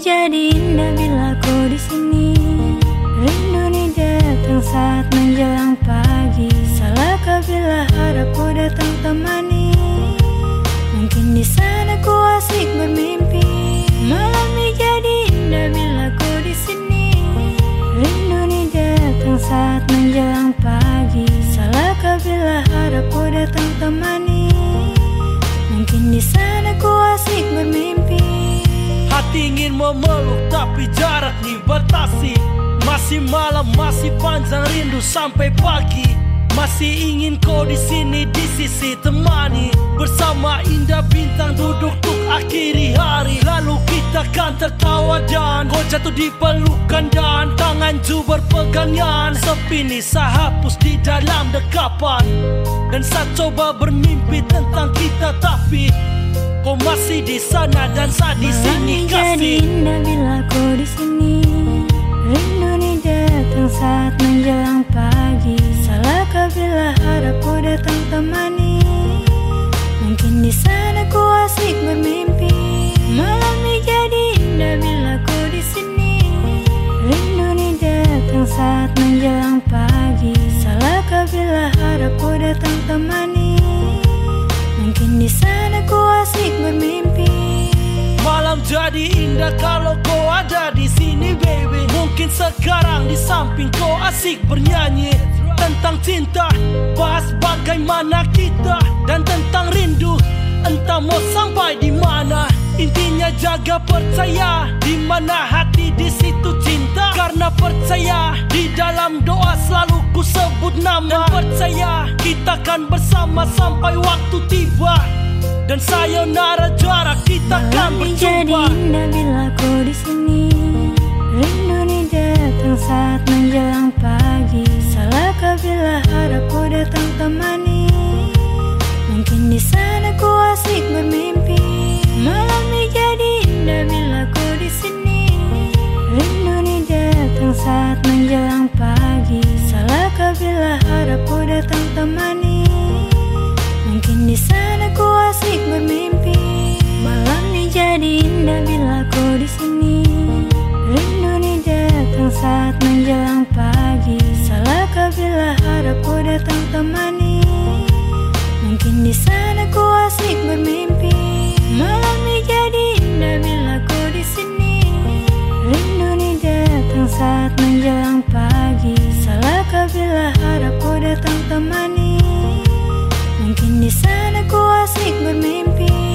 jadi indah bila kau di sini. Rindu nih datang saat menjelang pagi. Salahkah bila harap kau datang temani? Mungkin di sana ku asik bermimpi. Malam nih jadi indah bila kau di sini. Rindu nih datang saat menjelang pagi. Salahkah bila harap kau datang temani? Mungkin di sana ku asik bermimpi. Ingin memeluk tapi jarak dibatasi. Masih malam, masih panjang rindu sampai pagi. Masih ingin kau di sini di sisi temani. Bersama indah bintang duduk tuk akhiri hari. Lalu kita kan tertawa dan Kau jatuh di pelukan dan Tangan ju berpegangan. Sepi ni saya hapus di dalam dekapan. Dan saya coba bermimpi tentang kita tapi Kau masih di sana dan saya di sini jadi kasih indah bila kau di sini. Rindu nih datang saat menjelang pagi. Salahkah bila harap kau datang temani? Mungkin di sana ku asik bermimpi. Malam nih jadi indah bila kau di sini. Rindu nih datang saat menjelang pagi. Salahkah bila harap kau datang temani? Jadi indah kalau kau ada di sini baby. Mungkin sekarang di samping kau asik bernyanyi Tentang cinta, bahas bagaimana kita Dan tentang rindu, entah mau sampai di mana Intinya jaga percaya. Di mana hati di situ cinta. Karena percaya Di dalam doa selalu ku sebut nama. Dan percaya Kita kan bersama sampai waktu tiba Dan sayonara jarak kita kan Malam jadi berjumpa indah bila kau di sini. Rindu nih datang saat menjelang pagi. Salahkah bila harap kau datang temani? Mungkin di sana ku asik bermimpi. Malam nih jadi indah bila kau di sini. Rindu nih datang saat menjelang pagi. Salahkah bila harap kau datang temani? Mungkin di sana Padaku datang temani. Mungkin di sana ku asik bermimpi. Malam jadi indah bila ku di sini. Rindu nih datang saat menjelang pagi. Salahkah bila harapku datang temani? Mungkin di sana ku asik bermimpi.